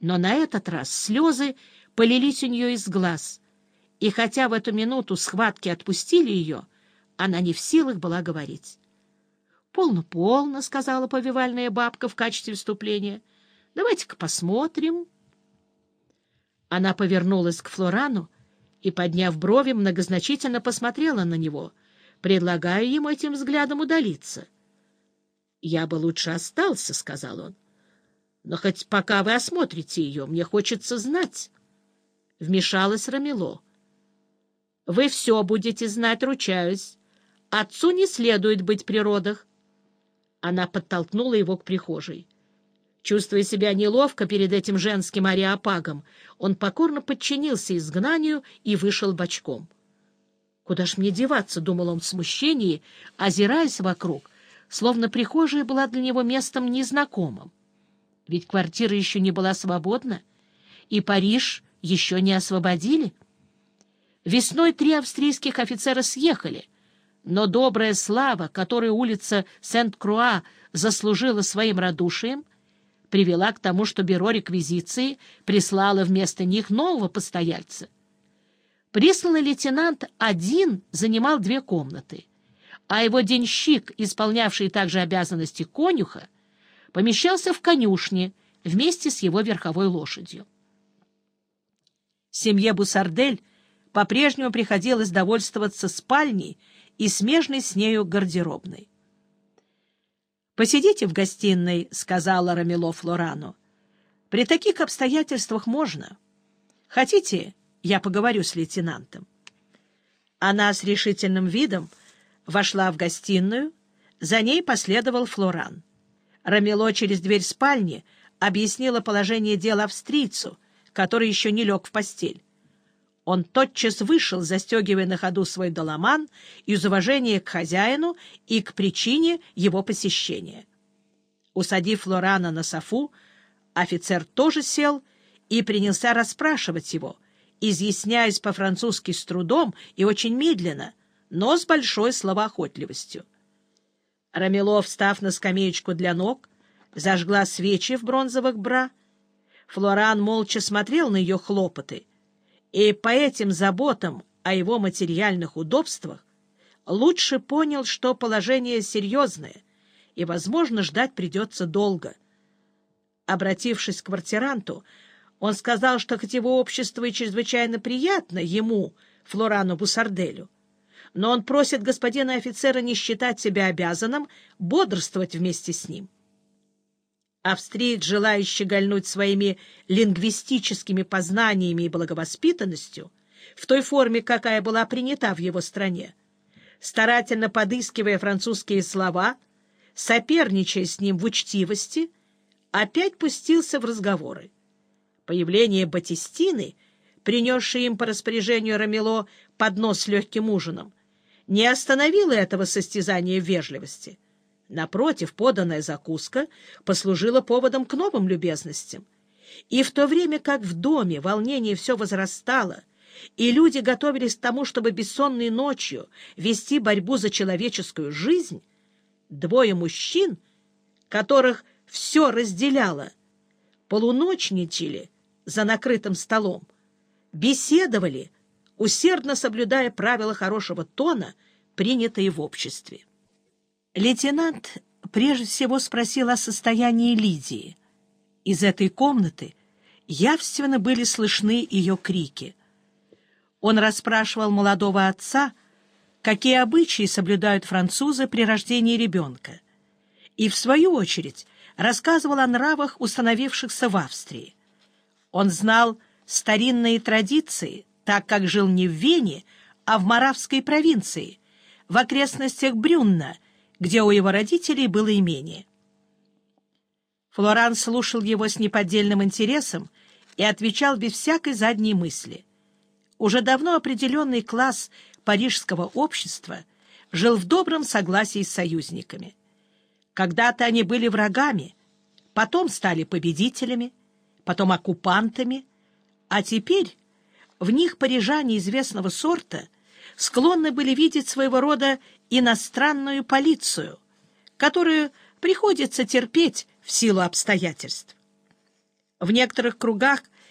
Но на этот раз слезы полились у нее из глаз, и хотя в эту минуту схватки отпустили ее, она не в силах была говорить. «Полно, полно», — сказала повивальная бабка в качестве вступления. «Давайте-ка посмотрим». Она повернулась к Флорану и, подняв брови, многозначительно посмотрела на него, предлагая ему этим взглядом удалиться. «Я бы лучше остался», — сказал он. «Но хоть пока вы осмотрите ее, мне хочется знать». Вмешалась Рамило. «Вы все будете знать, ручаюсь. Отцу не следует быть при родах». Она подтолкнула его к прихожей. Чувствуя себя неловко перед этим женским ариапагом, он покорно подчинился изгнанию и вышел бочком. «Куда ж мне деваться?» — думал он в смущении, озираясь вокруг, словно прихожая была для него местом незнакомым. Ведь квартира еще не была свободна, и Париж еще не освободили. Весной три австрийских офицера съехали, но добрая слава, которую улица Сент-Круа заслужила своим радушием, привела к тому, что бюро реквизиции прислало вместо них нового постояльца. Присланный лейтенант один занимал две комнаты, а его денщик, исполнявший также обязанности конюха, помещался в конюшне вместе с его верховой лошадью. Семье Бусардель по-прежнему приходилось довольствоваться спальней и смежной с нею гардеробной. «Посидите в гостиной», — сказала Рамило Флорану. «При таких обстоятельствах можно. Хотите, я поговорю с лейтенантом?» Она с решительным видом вошла в гостиную, за ней последовал Флоран. Рамило через дверь спальни объяснила положение дела австрийцу, который еще не лег в постель. Он тотчас вышел, застегивая на ходу свой доломан из уважения к хозяину и к причине его посещения. Усадив Лорана на софу, офицер тоже сел и принялся расспрашивать его, изъясняясь по-французски с трудом и очень медленно, но с большой словоохотливостью. Рамилов, встав на скамеечку для ног, зажгла свечи в бронзовых бра. Флоран молча смотрел на ее хлопоты — и по этим заботам о его материальных удобствах лучше понял, что положение серьезное, и, возможно, ждать придется долго. Обратившись к квартиранту, он сказал, что хоть его общество и чрезвычайно приятно ему, Флорану Бусарделю, но он просит господина офицера не считать себя обязанным бодрствовать вместе с ним. Австриец, желающий гольнуть своими лингвистическими познаниями и благовоспитанностью, в той форме, какая была принята в его стране, старательно подыскивая французские слова, соперничая с ним в учтивости, опять пустился в разговоры. Появление Батистины, принесшей им по распоряжению Рамело поднос с легким ужином, не остановило этого состязания вежливости — Напротив, поданная закуска послужила поводом к новым любезностям. И в то время как в доме волнение все возрастало, и люди готовились к тому, чтобы бессонной ночью вести борьбу за человеческую жизнь, двое мужчин, которых все разделяло, полуночничали за накрытым столом, беседовали, усердно соблюдая правила хорошего тона, принятые в обществе. Лейтенант прежде всего спросил о состоянии Лидии. Из этой комнаты явственно были слышны ее крики. Он расспрашивал молодого отца, какие обычаи соблюдают французы при рождении ребенка, и, в свою очередь, рассказывал о нравах, установившихся в Австрии. Он знал старинные традиции, так как жил не в Вене, а в Моравской провинции, в окрестностях Брюнна — где у его родителей было имение. Флоран слушал его с неподдельным интересом и отвечал без всякой задней мысли. Уже давно определенный класс парижского общества жил в добром согласии с союзниками. Когда-то они были врагами, потом стали победителями, потом оккупантами, а теперь в них парижане известного сорта склонны были видеть своего рода иностранную полицию, которую приходится терпеть в силу обстоятельств. В некоторых кругах